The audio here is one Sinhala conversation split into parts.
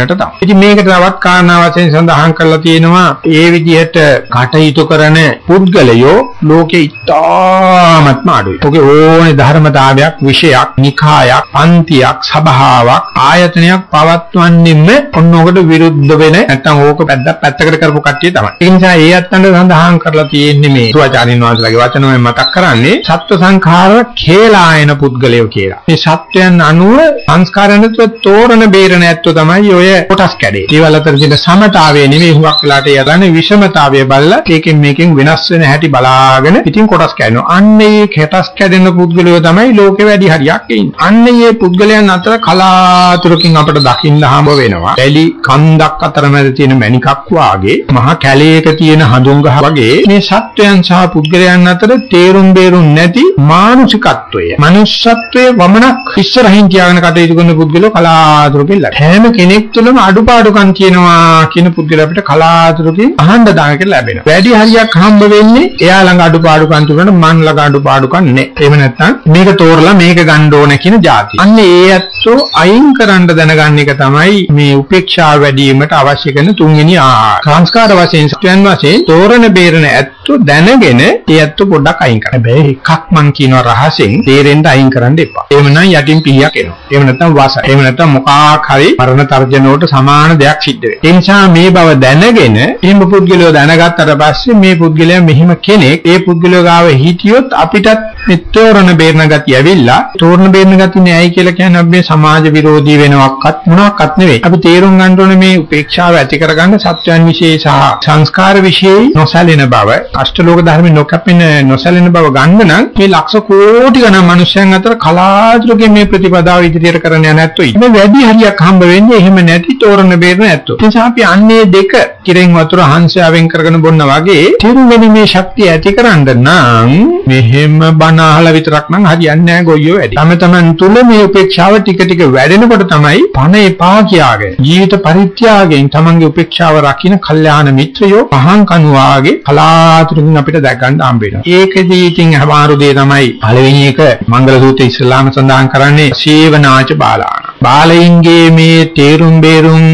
තැනට තමයි. ඉතින් මේකට තවත් කාරණා වශයෙන් සඳහන් කරලා තියෙනවා ඒ විදිහට කටයුතු කරන පුද්ගලයෝ ලෝකේ ඉතාමත්ම අඩුයි. ඔගේ ඕනේ ධර්මතාවයක්, විෂයක්, නිකායක්, පන්තියක්, සභාවක්, ආයතනයක් පවත්වන්නෙම ඔන්නෝකට විරුද්ධ වෙන නැත්නම් ඕක පැද්දක් පැත්තකට කරපු කට්ටිය තමයි. ඒ නිසා ඒ අත්තන්ට සඳහන් කරලා තියෙන්නේ මේ සුවාචාරින් වහන්සේලාගේ වචන මතක් කරන්නේ සත්ව සංඛාර කේලායන පුද්ගලයෝ කියලා. මේ සත්වයන් අනුව සංස්කාරයන් නැතුව තෝරන බේරන ඇත්තෝ තමයි ඔය කොටස් කැඩේ. ඒවල අතර තියෙන සමතාවය නෙමෙයි හුඟක් වෙලාට යරන්නේ විෂමතාවය බලලා ඒකෙන් මේකෙන් වෙනස් වෙන හැටි බලාගෙන ඉතින් කොටස් කැඩෙනවා. අන්න ඒ කොටස් කැඩෙන පුද්ගලයෝ තමයි ලෝකෙ වැඩි හරියක් ඉන්නේ. අන්න ඒ පුද්ගලයන් අතර කලාතුරකින් අපට දකින්න හම්බ වෙනවා. එලි කන්දක් අතරමැද තියෙන මණිකක් වාගේ මහා කැලේක තියෙන හඳුන් ගහ වගේ මේ සත්වයන් සහ පුද්ගලයන් අතර තේරුම් බේරුම් නැති මානසිකත්වය. manussත්වයේ වමනක් ඉස්සරහින් තියාගෙන කටයුතු කරන පුද්ගලෝ කලාතුරකින් ලැබෙනවා. හැම කෙනෙක් තුළම අඩුපාඩුකම් කියනවා කියන පුද්ගලයා අපිට කලාතුරකින් අහන්න දායක ලැබෙනවා. වැඩි හරියක් හම්බ වෙන්නේ එයා ළඟ අඩුපාඩුකම් තිබුණාට මන් ළඟ අඩුපාඩුකම් නැහැ. එහෙම නැත්නම් මේක තෝරලා මේක ගන්න ඕන කියන જાති. අන්න ඒ ඇත්තෝ අයින් කරන්න දැනගන්න එක තමයි මේ උපේක්ෂාව වැඩි වීමට අවශ්‍ය කරන තුන්වෙනි ආහාර. සංස්කාර වශයෙන් සත්‍යයන් වශයෙන් තෝරන බේරන ඇත්තෝ දැනගෙන ඒ ඇත්තෝ පොඩ්ඩක් අයින් කරන්න. හැබැයි එකක් මං කියනවා රහසෙන් තේරෙන්න අයින් කරන්න එපා. එහෙමනම් යටින් පිහියක් එනවා. එහෙම නැත්නම් වාස. එහෙම නැත්නම් මොකක් හරි මරණ තර්ජන වලට සමාන දෙයක් සිද්ධ වෙනවා. ඒ නිසා මේ බව දැනගෙන එහෙම පුද්ගලයෝ දැනගත්තට පස්සේ මේ පුද්ගලයා මෙහිම කෙනෙක් ඒ පුද්ගලයා ගාව හිටියොත් අපිටත් තෝරන බේරන ගතිය ඇවිල්ලා තෝරන බේරන ගතිය නෑයි කියලා කියන්නේ අපි සමාජ විරෝධී වෙනවක්වත් මොනක්වත් නෙවෙයි. අපි තේරුම් ගන්න ඕනේ මේ උපේක්ෂාව ඇති කරගන්න සත්‍යයන් විශේෂ සහ සංස්කාර විශේෂ නොසැලෙන බව, අෂ්ටලෝක ධර්ම නොකපින නොසැලෙන බව ගන්න නම් මේ ලක්ෂ කෝටි ගණන් මිනිස්යන් අතර කලාතුරකින් මේ ප්‍රතිපදාව ඉදිරියට කරන්න යන නැත්තුයි. මේ වැඩි හරියක් හම්බ වෙන්නේ එහෙම නැති තෝරන බේරන ඇත්තෝ. ඒ නිසා අපි අන්නේ දෙක කිරෙන් වතුර හංසයාවෙන් කරගෙන බොන්න වගේ තිරුවෙනි මේ ශක්තිය ඇතිකරන්න නම් මෙහෙම බණ අහලා විතරක් නම් හරියන්නේ නැහැ ගොයියෝ වැඩි. තම තමන් තුල මේ උපේක්ෂාව ටික ටික වැඩෙනකොට තමයි පණ එපා කියාගෙන ජීවිත පරිත්‍යාගයෙන් තමන්ගේ උපේක්ෂාව රකින්න කල්යාණ මිත්‍රයෝ පහන් කනුවාගේ කලාතුරකින් අපිට දැක ගන්න හම්බ වෙනවා. ඒකෙදී ඉතින් අමාරු දේ තමයි පළවෙනි එක මංගල සූත්‍රය ඉස්ලාම සඳහන් කරන්නේ සේවනාච බාලාන. බාලයින්ගේ මේ තේරුම් බේරුම්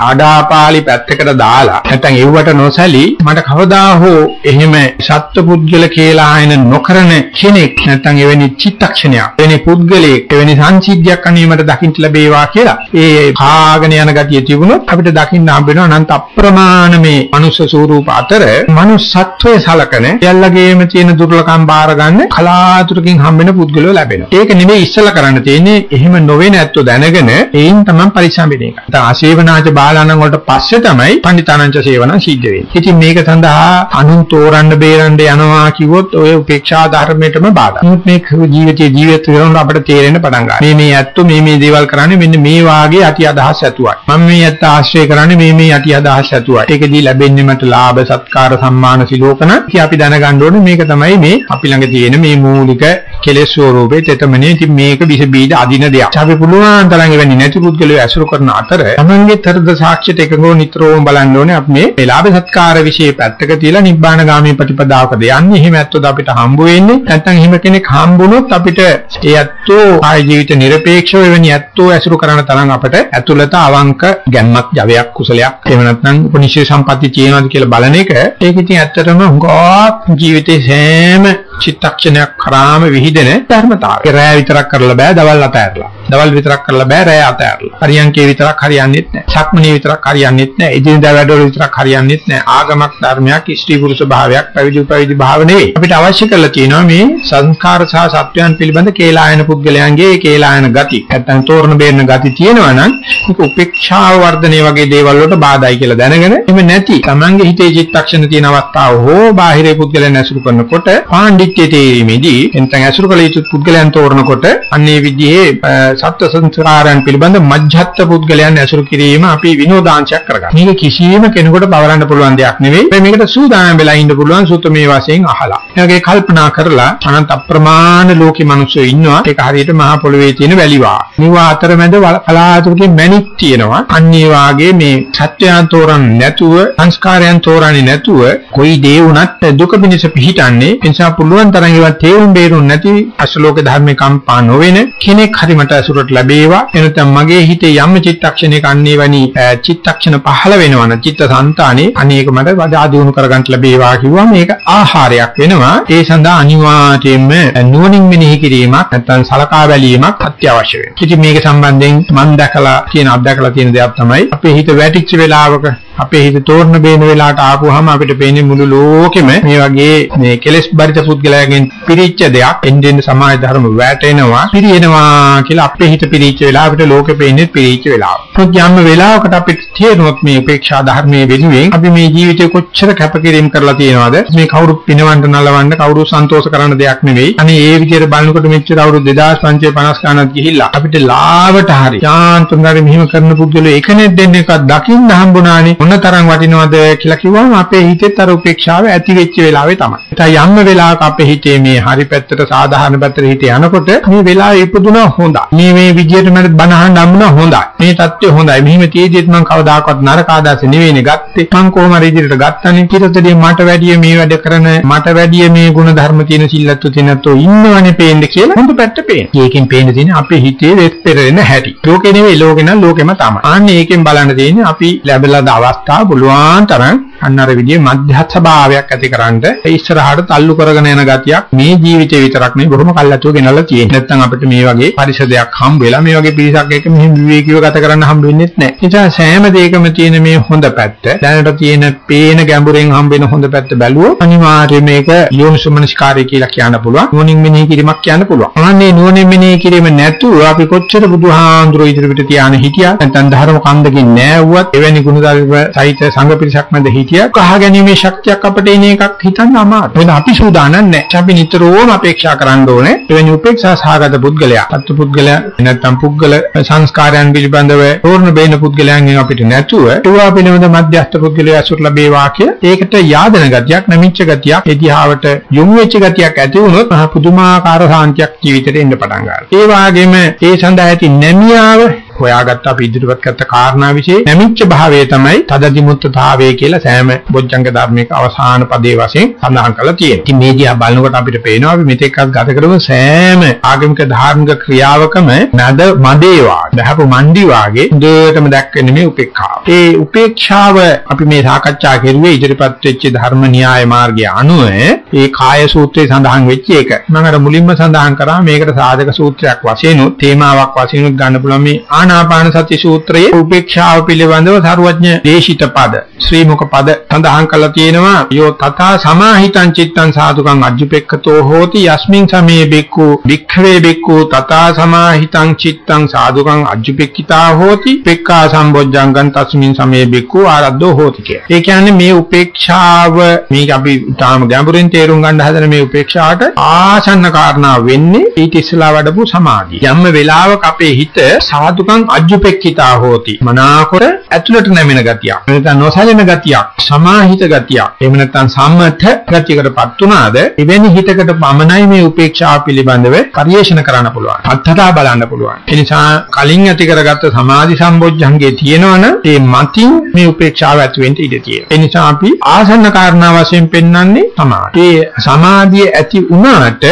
ආඩාපාලි පැත්තකට දාලා නැත්නම් එව්වට නොසැලී මට කවදා හෝ එහෙම සත්පුද්ගල කියලා ආයන නොකරන කෙනෙක් නැත්නම් එවැනි චිත්තක්ෂණයක් එවැනි පුද්ගලයෙක් එවැනි සංසිද්ධියක් අනීමට දකින්න ලැබේවා කියලා ඒ කාගෙන යන ගතිය තිබුණොත් අපිට දකින්න හම්බ වෙනවා අනන්ත අප්‍රමාණ මේ මනුෂ්‍ය ස්වරූප අතර මනුස්සත්වයේ සලකන යල්ලගේම තියෙන දුර්ලභකම් බාර ගන්න කලාතුරකින් හම්බ වෙන පුද්ගලයෝ ලැබෙනවා. ඒක නෙමෙයි ඉස්සලා කරන්න තියෙන්නේ එහෙම නොවේ නැත්තෝ දැනගෙන ඒයින් තමයි පරිස්සම් වෙන එක. දැන් ආශේවනාච බාලාණන් වලට පස්සේ තමයි පණ්ඩිතානංච සේවන සිද්ධ වෙන්නේ. ඉතින් මේක සඳහා අනුන් තෝරන්න බේරන්න යනවා කිව්වොත් ඔය උපේක්ෂා ධර්මයටම බාධා. නමුත් මේ ජීවිතයේ ජීවිත කරනකොට අපිට තේරෙන්න පටන් ගන්නවා. මේ මේ ඇත්තෝ මේ මේ දේවල් කරන්නේ මෙන්න මේ වාගේ අටි අදහස් ඇතුවයි. මම මේ ඇත්ත ආශ්‍රය කරන්නේ මේ මේ අටි අදහස් ඇතුවයි. ඒකදී ලැබෙන්නේ මට ලාභ සත්කාර සම්මාන සිලෝකන. ඉතින් අපි දැනගන්න ඕනේ මේක තමයි මේ අපි ළඟ තියෙන මේ මූලික කෙලෙස් ස්වරූපේ තෙතමනේ. ඉතින් මේක විස බීජ අදින දෙයක්. අපි පුළුවන් තරම් එවැනි නැති පුද්ගලයෝ ඇසුරු කරන අතර තමන්ගේ තරද සාක්ෂියට එකඟව නිතරම බලන්න ඕනේ අපි මේ වේලාභ සත්කාර વિશે පැත්තක තියලා නිබ්බාන ගාමී ප්‍රතිපදාවකද යන්නේ. එහෙම ඇත්තොත් අපිට හම්බ වෙන්නේ නැත්නම් එහෙම කෙනෙක් හම්බුනොත් අපිට ඒ ඇත්තෝ ආය ජීවිත নিরপেক্ষව එවැනි ඇත්තෝ ඇසුරු කරන තරම් අපට ඇතුළත අවංක ගැම්මක්, ජවයක්, කුසලයක් එහෙම නැත්නම් උපනිෂේ සම්පatti තියෙනවද කියලා බලන එක ඒක ඉතින් ඇත්තටම හුඟක් ජීවිතේ සෑම චිත්තක්ෂණයක් කරාම විහිදෙන ධර්මතාවය. රෑ විතරක් කරලා බෑ දවල් අතහැරලා. දවල් විතරක් කරලා බෑ රෑ අතහැරලා. හරියන්කේ විතරක් හරියන්නේ නැහැ. සක්මනේ විතරක් හරියන්නේත් නෑ. එදිනදා වැඩවල විතරක් හරියන්නේත් නෑ. ආගමක් ධර්මයක් ස්ත්‍රී පුරුෂ භාවයක් පැවිදි පැවිදි භාව නෙවෙයි. අපිට අවශ්‍ය කරලා තියෙනවා මේ සංස්කාර සහ සත්වයන් පිළිබඳ කේලායන පුද්ගලයන්ගේ කේලායන ගති. නැත්තම් තෝරන බේරන ගති තියෙනවා නම් මේක උපේක්ෂාව වර්ධනය වගේ දේවල් වලට බාධායි කියලා දැනගෙන එහෙම නැති Tamange හිතේ චිත්තක්ෂණ තියෙන අවස්ථාව හෝ බාහිරේ පුද්ගලයන් ඇසුරු කරනකොට පාණ්ඩිත්‍ය තේරීමේදී එතන ඇසුරු කළ යුතු පුද්ගලයන් තෝරනකොට අන්නේ විදිහේ සත්ව සංස්කාරයන් පිළිබඳ මජ්ජත් පුද්ගලයන් ඇසුරු කිරීම අපි විනෝදාංශයක් කරගන්නවා. මේක කිසියම් කෙනෙකුට බවරන්න පුළුවන් දෙයක් නෙවෙයි. මේකට සූදානම් වෙලා ඉන්න පුළුවන් සුත්තමේ වශයෙන් අහලා. එයාගේ කල්පනා කරලා අනන්ත අප්‍රමාණ ලෝකේ මිනිස්සු ඉන්නවා. ඒක හරියට මහා පොළොවේ තියෙන වැලිවා. මේවා අතරමැද කලාතුරකින් මැණික් තියෙනවා. අන්නේ වාගේ මේ සත්‍යයන් තෝරන්නේ නැතුව සංස්කාරයන් තෝරන්නේ නැතුව කොයි දේ වුණත් දුක පිණිස පිහිටන්නේ. ඒ නිසා පුළුවන් තරම් ඒවා තේරුම් බේරුම් නැති අශලෝක ධර්මේ කම්පා නොවෙන කෙනෙක් හරි මට අසුරට ලැබේවා එනතම් මගේ හිතේ යම් චිත්තක්ෂණයක අන්නේ වැනි චිත්තක්ෂණ පහළ වෙනවන චිත්ත සංතානේ අනේක මට වඩා දියුණු කරගන්න ලැබේවා කිව්වා. මේක ආහාරයක් වෙනවා. ඒ සඳහා අනිවාර්යයෙන්ම නුවණින් මෙනෙහි කිරීමක් නැත්නම් සලකා බැලීමක් අත්‍යවශ්‍ය වෙනවා. ඉතින් මේක සම්බන්ධයෙන් මම දැකලා තියෙන අත්දැකලා තියෙන දෙයක් තමයි අපේ හිත වැටිච්ච වෙලාවක අපේ හිත තෝරන බේන වෙලාවට ආපුවාම අපිට පේන්නේ මුළු ලෝකෙම මේ වගේ මේ කෙලෙස් බරිත පුද්ගලයාගෙන් පිරිච්ච දෙයක් එන්නේ සමාජ ධර්ම වැටෙනවා පිරිනනවා කියලා අපේ හිත පිරිච්ච වෙලාවට ලෝකෙ පේන්නේ පිරිච්ච වෙලාව. මොකද යම් වෙලාවකට අපිට තේරුනොත් මේ උපේක්ෂා ධර්මයේ වෙනුවෙන් අපි මේ ජීවිතේ කොච්චර කැපකිරීම කරලා තියෙනවද මේ කවුරු පිනවන්න නලවන්න කවුරු සන්තෝෂ කරන්න දෙයක් නෙවෙයි. අනේ ඒ විදිහට බලනකොට මෙච්චර අවුරුදු 2550 ගණන් ගිහිල්ලා අපිට ලාවට හරි යාන්ත්‍රණරි මෙහිම කරන පුද්ගලයෝ එකනෙක් දෙන්නෙක්වත් දකින්න හම්බුණානේ මොන තරම් වටිනවද කියලා කිව්වම අපේ හිතෙත් අර උපේක්ෂාව ඇති වෙච්ච වෙලාවේ තමයි. ඒතයි යම් වෙලාවක අපේ හිතේ මේ හරි පැත්තට සාධාරණ පැත්තට හිත යනකොට මේ වෙලාවේ ඉපදුනා හොඳයි. මේ මේ විදියට මට බණ අහන්න හම්බුණා හොඳයි. මේ தත්ත්වය හොඳයි. මෙහිම තියෙද්දිත් මම කවදාකවත් නරක ආදාස නෙවෙයිනේ ගත්තේ. මම කොහොම හරි ඉදිරියට ගත්තනේ. ඊටතදී මට වැඩිය මේ වැඩ කරන මට වැඩිය මේ ගුණ ධර්ම තියෙන සිල්ලත්තු තියෙනතෝ ඉන්නවනේ පේන්න කියලා හොඳ පැත්ත පේන. ඒකෙන් පේන්න තියෙන්නේ අපේ හිතේ වෙස් පෙරෙන හැටි. ලෝකේ නෙවෙයි ලෝකේ නම් ලෝකෙම තමයි. අනේ ඒකෙන් බලන්න තියෙන්නේ අපි ලැබලා අවස්ථාව පුළුවන් තරම් අන්න අර විදිහේ මධ්‍යස්ථ භාවයක් ඇතිකරන්න ඉස්සරහට තල්ලු කරගෙන යන ගතියක් මේ ජීවිතේ විතරක් නෙවෙයි බොහොම කල්ලාතුව ගෙනල්ලා තියෙනවා. නැත්නම් අපිට මේ වගේ පරිසරයක් හම්බ වෙලා මේ වගේ පිරිසක් එක්ක මෙහෙම විවේකීව ගත කරන්න හම්බ වෙන්නේ නැහැ. ඒ නිසා සෑම දෙයකම තියෙන මේ හොඳ පැත්ත, දැනට තියෙන පේන ගැඹුරෙන් හම්බ වෙන හොඳ පැත්ත බැලුවොත් අනිවාර්යයෙන් මේක යෝනිසුමනස්කාරය කියලා කියන්න පුළුවන්. නුවණින් මෙනෙහි කිරීමක් කියන්න පුළුවන්. අනේ නුවණින් මෙනෙහි කිරීම නැතුව අපි කොච්චර බුදුහාඳුරෝ ඉදිරියට තියාන හිටියා නැත්නම් ධර්ම කන්දකින් නෑවුවත් එවැනි ගුණධර්ම සහිත සංඝ පිරිසක් මැද හිටියා කහ ගැනීමේ ශක්තියක් අපිට එන එකක් හිතන්න අමාරුයි. මොකද අපි සූදානම් නැහැ. අපි නිතරම අපේක්ෂා කරන්න ඕනේ එවැනි උපේක්ෂා සහගත පුද්ගලයා, අත්තු පුද්ගලයා නැත්නම් පුද්ගල සංස්කාරයන් පිළිබඳව තෝරන බේන පුද්ගලයන්ගෙන් අපිට නැතුව ඒවා පිළිබඳ මධ්‍යස්ථ පුද්ගලයා අසුර ලැබේවා කිය. ඒකට යාදන ගතියක්, නැමිච්ච ගතියක්, එදිහාවට යොමු වෙච්ච ගතියක් ඇති වුණොත් මහ පුදුමාකාර සාන්තියක් ජීවිතේට එන්න පටන් ගන්නවා. ඒ වගේම ඒ සඳහා ඇති නැමියාව හොයාගත්ත අපි ඉදිරිපත් කරත කාරණා વિશે නැමිච්ච භාවය තමයි තදදිමුත්තතාවය කියලා සෑම බොජ්ජංග ධර්මයක අවසාන පදේ වශයෙන් සඳහන් කරලා තියෙනවා. ඉතින් මේ දිහා බලනකොට අපිට පේනවා අපි මෙතෙක්වත් ගත කරපු සෑම ආගමික ධාර්මික ක්‍රියාවකම නද මදේ වාගේ, දහපු මණ්ඩි වාගේ හොඳටම දැක්වෙන්නේ මේ උපේක්ෂාව. ඒ උපේක්ෂාව අපි මේ සාකච්ඡා කරුවේ ඉදිරිපත් වෙච්ච ධර්ම න්‍යාය මාර්ගය අනුව ඒ කාය සූත්‍රයේ සඳහන් වෙච්ච එක. මම අර මුලින්ම සඳහන් කරා මේකට සාධක සූත්‍රයක් වශයෙන් උත් තේමාවක් වශයෙන් උත් ගන්න පුළුවන් මේ ආනාපාන සති සූත්‍රයේ උපේක්ෂාව පිළිබඳව සරුවඥ දේශිත පද ශ්‍රී මුක පද සඳහන් කරලා තියෙනවා යෝ තථා සමාහිතං චිත්තං සාදුකං අජ්ජුපෙක්ඛතෝ හෝති යස්මින් සමේ බික්ඛු භික්ඛවේ බික්ඛු තථා සමාහිතං චිත්තං සාදුකං අජ්ජුපෙක්ඛිතා හෝති පෙක්ඛා සම්බොජ්ජංගං තස්මින් සමේ බික්ඛු ආරද්ධෝ හෝති කිය. ඒ කියන්නේ මේ උපේක්ෂාව මේක අපි තාම ගැඹුරින් තේරුම් ගන්න හදන මේ උපේක්ෂාවට ආසන්න කාරණා වෙන්නේ ඊට ඉස්සලා වඩපු සමාධිය. යම් වෙලාවක අපේ හිත සාදුකං අජ්ජුපෙක්ඛිතා හෝති. මනාකොට ඇතුළට නැමෙන ගතියක්. නැත්නම් නොසැලෙන ගතියක්, සමාහිත ගතියක්. එහෙම නැත්නම් සම්මත ගතියකටපත් උනාද එවැනි හිතකට පමණයි මේ උපේක්ෂාව පිළිබඳව පරිේෂණ කරන්න පුළුවන්. අත්හදා බලන්න පුළුවන්. ඒ නිසා කලින් ඇති කරගත්ත සමාධි සම්බොජ්ජංගේ තියෙනවනම් ඒ මතින් මේ උපේක්ෂාව ඇති වෙන්න ඉඩ තියෙනවා. ඒ නිසා අපි ආසන්න කාරණා වශයෙන් පෙන්වන්නේ සමාධි. ඒ සමාධිය ඇති වුණාට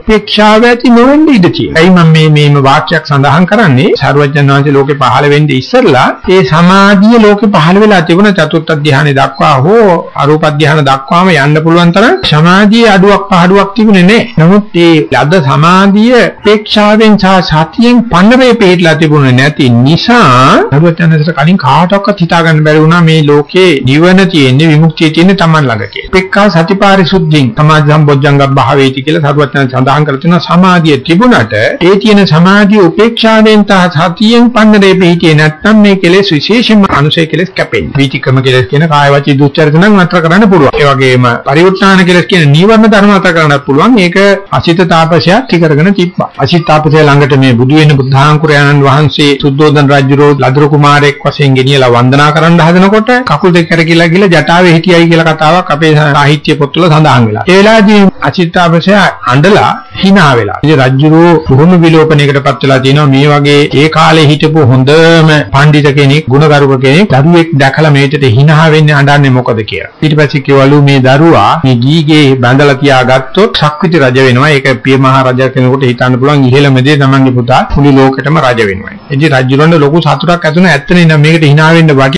උපේක්ෂාව ඇති නොවෙන්න ඉඩ තියෙනවා. එයි මම මේ මේම වාක්‍යයක් සඳහන් කරන්නේ සර්වඥාන්සේ ලෝකේ පහළ වෙන්නේ ඉස්සෙල්ලා ඒ සමාධිය ලෝකේ පහළ වෙලා තිබුණ චතුර්ථ ධානය දක්වා හෝ අරූප ධානය දක්වාම යන්න පුළුවන් තරම් සමාධියේ අඩුවක් පහඩුවක් තිබුණේ නැහැ. නමුත් ඒ ලද සමාධිය උපේක්ෂාවෙන් සහ සතියෙන් පන්නරේ පිටලා තිබුණේ නැති නිසා සර්වඥාන්සේට කලින් කාටවත් හිතා ගන්න බැරි වුණා මේ ලෝකේ නිවන තියෙන්නේ විමුක්තිය තියෙන්නේ Taman ළඟ කියලා. උපේක්ඛා සතිපාරිසුද්ධින් සමාධි සම්බොජ්ජංග භාවේති කියලා සර්වඥාන් සඳහන් කර තියෙනවා සමාධිය තිබුණට ඒ තියෙන සමාධිය උපේක්ෂාවෙන් තහ සතියෙන් පන්නරේ පිටියේ නැත්තම් මේ කෙලෙස් විශේෂයෙන්ම අනුසය කෙලෙස් කැපෙන්නේ. වීතික්‍රම කෙලෙස් කියන කාය වචී දුස්චරිත නම් නතර කරන්න පුළුවන්. ඒ වගේම පරිවෘත්තාන කෙලෙස් කියන නීවරණ ධර්ම නතර කරන්න පුළුවන්. ඒක අසිත තාපසය ටිකරගෙන තිබ්බා. අසිත තාපසය ළඟට මේ බුදු වෙන බුද්ධාංකුරයන්න් වහන්සේ සුද්ධෝදන රජුරෝ ලදරු කුමාරයෙක් වශයෙන් ගෙනියලා වන්දනා කරන්න හදනකොට කකුල් දෙක කරකිලා ගිහලා ජටාවේ හිටියයි කියලා කතාවක් අපේ සාහිත්‍ය පොත්වල සඳහන් වෙලා. ඒ වෙලාවේදී අසිත තාපසය අඬලා hina වෙලා. ඉතින් රජුරෝ බොහොම විලෝපණයකටපත් වෙලා තියෙනවා මේ වගේ ඒ කාලේ කාලේ හිටපු හොඳම පඬිත කෙනෙක්, ගුණගරුක කෙනෙක් දරුවෙක් දැකලා මේකට hina වෙන්නේ අඬන්නේ මොකද කියලා. ඊට පස්සේ කිව්වලු මේ දරුවා මේ ගීගේ බඳලා තියාගත්තොත් ශක්විති රජ වෙනවා. ඒක පිය මහ රජ කෙනෙකුට හිතන්න පුළුවන් ඉහෙළම දේ තමන්ගේ පුතා මුළු ලෝකෙටම රජ වෙනවා. ඉතින් රජුරන්ට ලොකු සතුටක් ඇති වෙන ඇත්තනේ නම් මේකට hina වෙන්න වටි